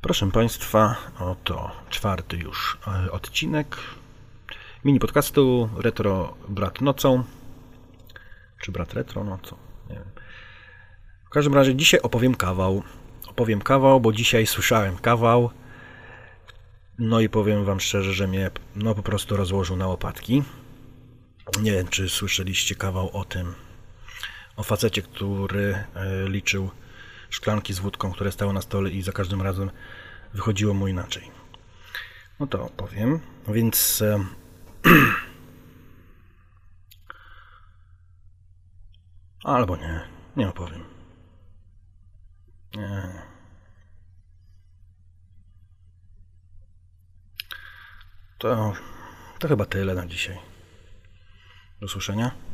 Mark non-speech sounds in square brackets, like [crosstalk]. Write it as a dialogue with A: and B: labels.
A: Proszę Państwa, oto czwarty już e, odcinek mini podcastu Retro Brat Nocą. Czy Brat Retro Nocą? Nie wiem. W każdym razie dzisiaj opowiem kawał. Opowiem kawał, bo dzisiaj słyszałem kawał. No i powiem Wam szczerze, że mnie no po prostu rozłożył na łopatki. Nie wiem, czy słyszeliście kawał o tym, o facecie, który e, liczył szklanki z wódką, które stały na stole i za każdym razem wychodziło mu inaczej. No to opowiem. Więc e, [clears throat] albo nie, nie opowiem. Nie. To, to chyba tyle na dzisiaj. Do usłyszenia.